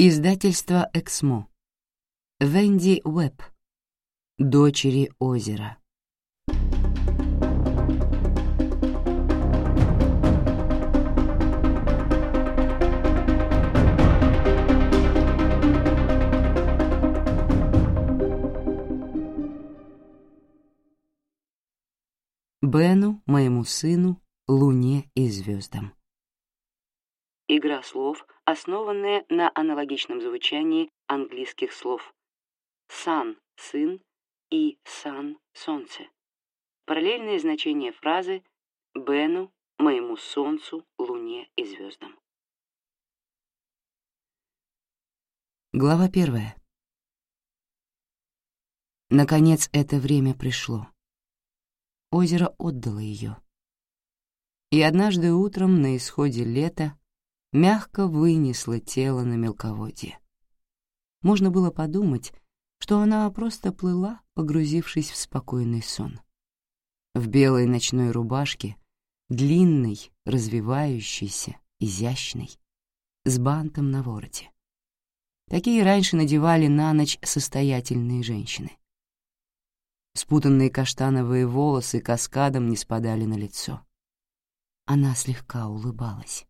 Издательство «Эксмо». Венди Уэб, Дочери озера. Бену, моему сыну, луне и звездам. Игра слов, основанная на аналогичном звучании английских слов «сан» — «сын» и «сан» — «солнце». Параллельные значения фразы «бену», «моему солнцу», «луне» и «звездам». Глава первая. Наконец это время пришло. Озеро отдало ее. И однажды утром на исходе лета мягко вынесла тело на мелководье. Можно было подумать, что она просто плыла, погрузившись в спокойный сон. В белой ночной рубашке, длинной, развивающейся, изящной, с бантом на вороте. Такие раньше надевали на ночь состоятельные женщины. Спутанные каштановые волосы каскадом не спадали на лицо. Она слегка улыбалась.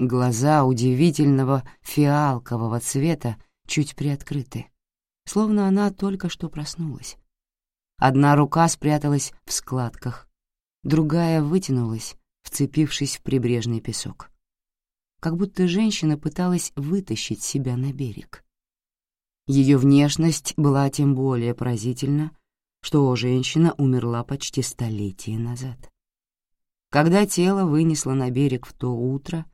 Глаза удивительного фиалкового цвета чуть приоткрыты, словно она только что проснулась. Одна рука спряталась в складках, другая вытянулась, вцепившись в прибрежный песок. Как будто женщина пыталась вытащить себя на берег. Ее внешность была тем более поразительна, что женщина умерла почти столетие назад. Когда тело вынесло на берег в то утро,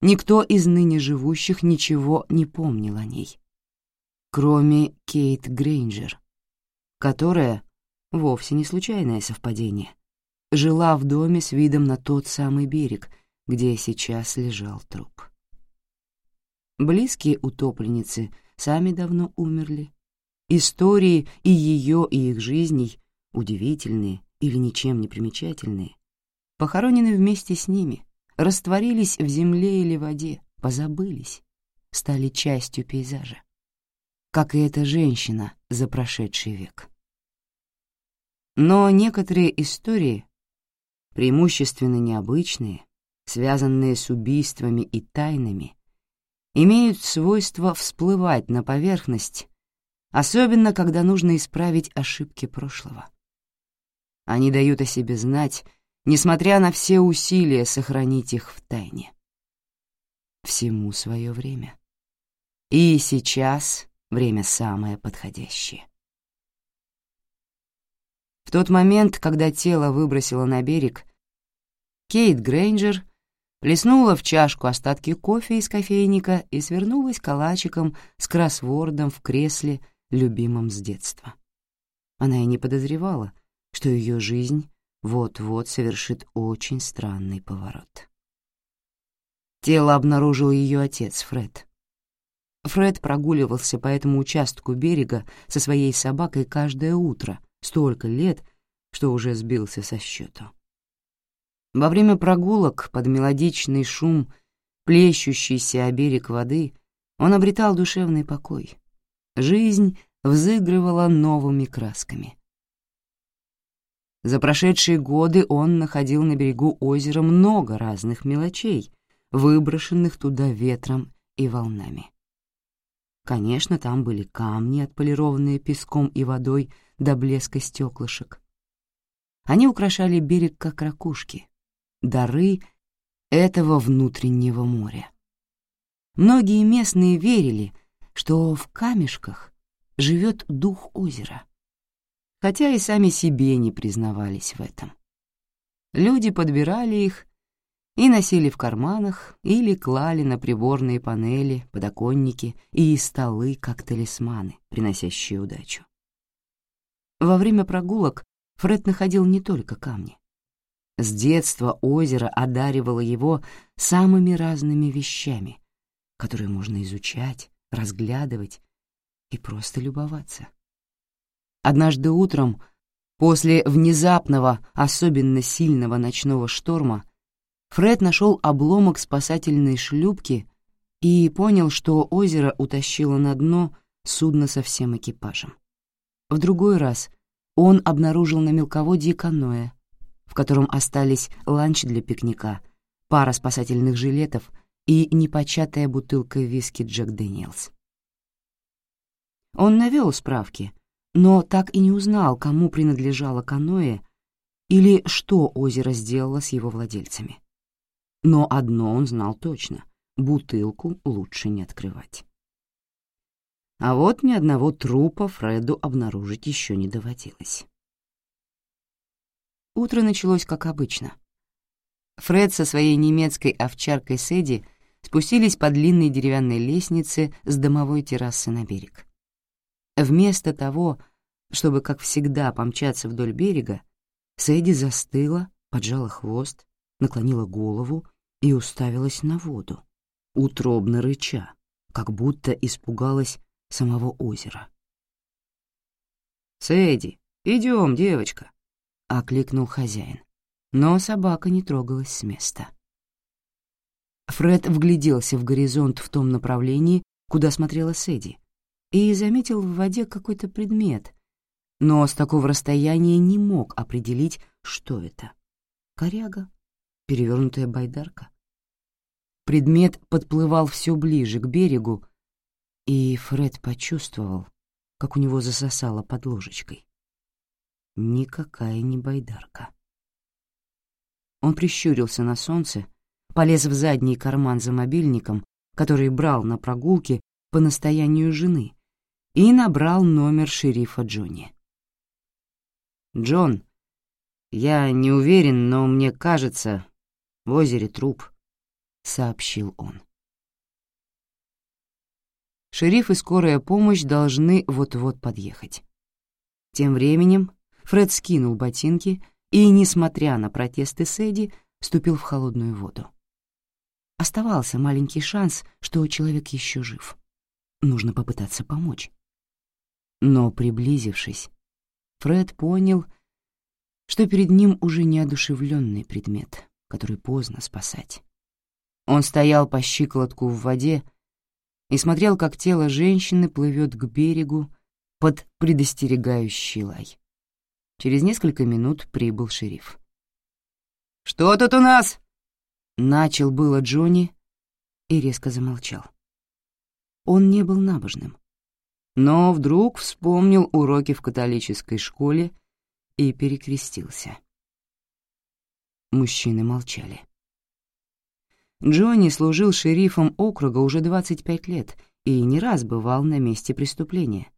Никто из ныне живущих ничего не помнил о ней, кроме Кейт Грейнджер, которая, вовсе не случайное совпадение, жила в доме с видом на тот самый берег, где сейчас лежал труп. Близкие утопленницы сами давно умерли. Истории и ее, и их жизней, удивительные или ничем не примечательные, похоронены вместе с ними, растворились в земле или воде, позабылись, стали частью пейзажа. Как и эта женщина за прошедший век. Но некоторые истории, преимущественно необычные, связанные с убийствами и тайнами, имеют свойство всплывать на поверхность, особенно когда нужно исправить ошибки прошлого. Они дают о себе знать несмотря на все усилия сохранить их в тайне. Всему свое время. И сейчас время самое подходящее. В тот момент, когда тело выбросило на берег, Кейт Грейнджер плеснула в чашку остатки кофе из кофейника и свернулась калачиком с кроссвордом в кресле, любимом с детства. Она и не подозревала, что ее жизнь вот-вот совершит очень странный поворот. Тело обнаружил ее отец, Фред. Фред прогуливался по этому участку берега со своей собакой каждое утро, столько лет, что уже сбился со счету. Во время прогулок под мелодичный шум, плещущийся о берег воды, он обретал душевный покой. Жизнь взыгрывала новыми красками — за прошедшие годы он находил на берегу озера много разных мелочей, выброшенных туда ветром и волнами. Конечно, там были камни, отполированные песком и водой до блеска стеклышек. Они украшали берег как ракушки, дары этого внутреннего моря. Многие местные верили, что в камешках живет дух озера — хотя и сами себе не признавались в этом. Люди подбирали их и носили в карманах или клали на приборные панели, подоконники и столы, как талисманы, приносящие удачу. Во время прогулок Фред находил не только камни. С детства озеро одаривало его самыми разными вещами, которые можно изучать, разглядывать и просто любоваться. Однажды утром, после внезапного, особенно сильного ночного шторма, Фред нашел обломок спасательной шлюпки и понял, что озеро утащило на дно судно со всем экипажем. В другой раз он обнаружил на мелководье каноэ, в котором остались ланч для пикника, пара спасательных жилетов и непочатая бутылка виски Джек Дэниелс. Он навел справки, но так и не узнал, кому принадлежало каноэ или что озеро сделало с его владельцами. Но одно он знал точно — бутылку лучше не открывать. А вот ни одного трупа Фреду обнаружить еще не доводилось. Утро началось как обычно. Фред со своей немецкой овчаркой Сэдди спустились по длинной деревянной лестнице с домовой террасы на берег. Вместо того, чтобы, как всегда, помчаться вдоль берега, Сэдди застыла, поджала хвост, наклонила голову и уставилась на воду, утробно рыча, как будто испугалась самого озера. «Сэдди, идем, девочка!» — окликнул хозяин. Но собака не трогалась с места. Фред вгляделся в горизонт в том направлении, куда смотрела Сэдди, и заметил в воде какой-то предмет, но с такого расстояния не мог определить, что это. Коряга, перевернутая байдарка. Предмет подплывал все ближе к берегу, и Фред почувствовал, как у него засосало под ложечкой. Никакая не байдарка. Он прищурился на солнце, полез в задний карман за мобильником, который брал на прогулке по настоянию жены, и набрал номер шерифа Джонни. «Джон, я не уверен, но мне кажется, в озере труп», — сообщил он. Шериф и скорая помощь должны вот-вот подъехать. Тем временем Фред скинул ботинки и, несмотря на протесты Сэдди, вступил в холодную воду. Оставался маленький шанс, что человек еще жив. Нужно попытаться помочь. Но, приблизившись, Фред понял, что перед ним уже неодушевленный предмет, который поздно спасать. Он стоял по щиколотку в воде и смотрел, как тело женщины плывет к берегу под предостерегающий лай. Через несколько минут прибыл шериф. «Что тут у нас?» — начал было Джонни и резко замолчал. Он не был набожным, но вдруг вспомнил уроки в католической школе и перекрестился. Мужчины молчали. Джонни служил шерифом округа уже 25 лет и не раз бывал на месте преступления,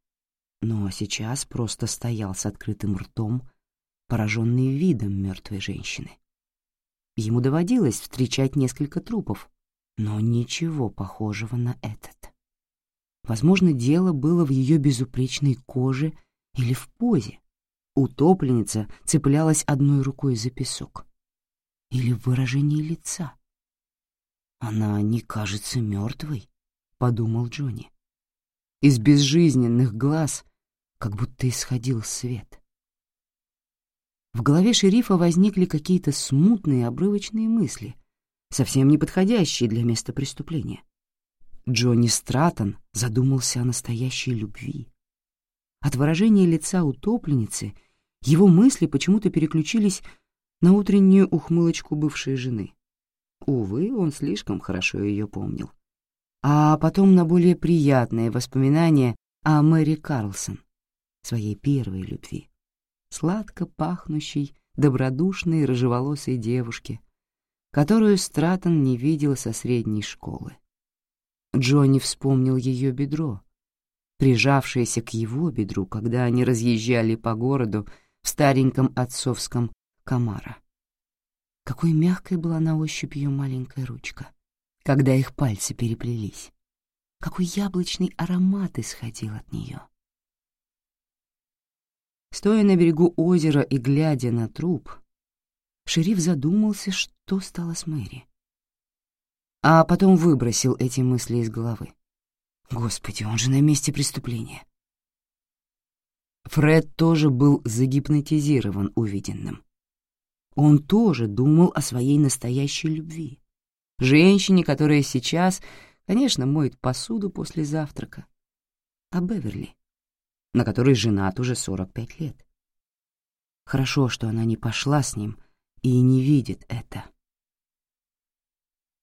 но сейчас просто стоял с открытым ртом, пораженный видом мертвой женщины. Ему доводилось встречать несколько трупов, но ничего похожего на этот. Возможно, дело было в ее безупречной коже или в позе. Утопленница цеплялась одной рукой за песок. Или в выражении лица. «Она не кажется мертвой», — подумал Джонни. Из безжизненных глаз как будто исходил свет. В голове шерифа возникли какие-то смутные обрывочные мысли, совсем не подходящие для места преступления. Джонни Стратон задумался о настоящей любви. От выражения лица утопленницы его мысли почему-то переключились на утреннюю ухмылочку бывшей жены. Увы, он слишком хорошо ее помнил. А потом на более приятные воспоминания о Мэри Карлсон, своей первой любви, сладко пахнущей, добродушной, рыжеволосой девушке, которую Стратон не видел со средней школы. Джонни вспомнил ее бедро, прижавшееся к его бедру, когда они разъезжали по городу в стареньком отцовском комара. Какой мягкой была на ощупь ее маленькая ручка, когда их пальцы переплелись. Какой яблочный аромат исходил от нее. Стоя на берегу озера и глядя на труп, шериф задумался, что стало с Мэри а потом выбросил эти мысли из головы. Господи, он же на месте преступления. Фред тоже был загипнотизирован увиденным. Он тоже думал о своей настоящей любви. Женщине, которая сейчас, конечно, моет посуду после завтрака. а Беверли, на которой женат уже 45 лет. Хорошо, что она не пошла с ним и не видит.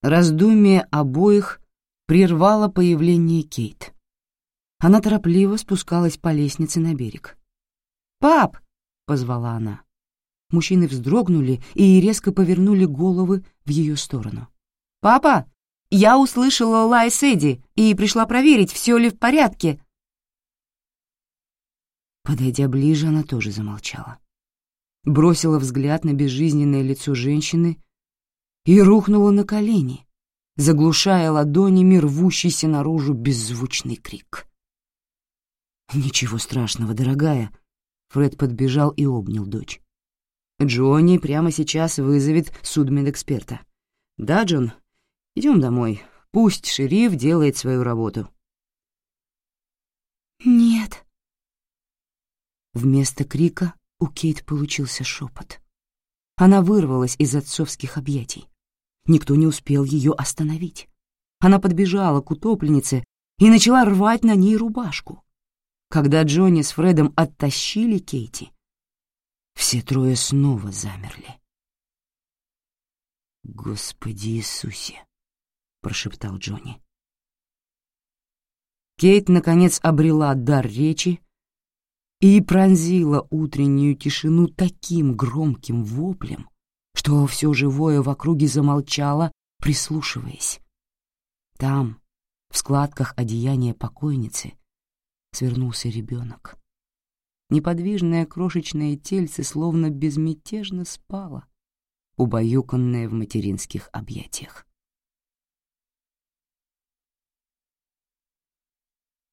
Раздумие обоих прервало появление Кейт. Она торопливо спускалась по лестнице на берег. «Пап!» — позвала она. Мужчины вздрогнули и резко повернули головы в ее сторону. «Папа, я услышала лай Сэдди и пришла проверить, все ли в порядке». Подойдя ближе, она тоже замолчала. Бросила взгляд на безжизненное лицо женщины и рухнула на колени, заглушая ладонями рвущийся наружу беззвучный крик. «Ничего страшного, дорогая!» Фред подбежал и обнял дочь. «Джонни прямо сейчас вызовет судмедэксперта. Да, Джон, идем домой. Пусть шериф делает свою работу». «Нет». Вместо крика у Кейт получился шепот. Она вырвалась из отцовских объятий. Никто не успел ее остановить. Она подбежала к утопленнице и начала рвать на ней рубашку. Когда Джонни с Фредом оттащили Кейти, все трое снова замерли. «Господи Иисусе!» — прошептал Джонни. Кейт, наконец, обрела дар речи и пронзила утреннюю тишину таким громким воплем, что все живое в округе замолчало, прислушиваясь. Там, в складках одеяния покойницы, свернулся ребенок. Неподвижное крошечное тельце словно безмятежно спало, убаюканное в материнских объятиях.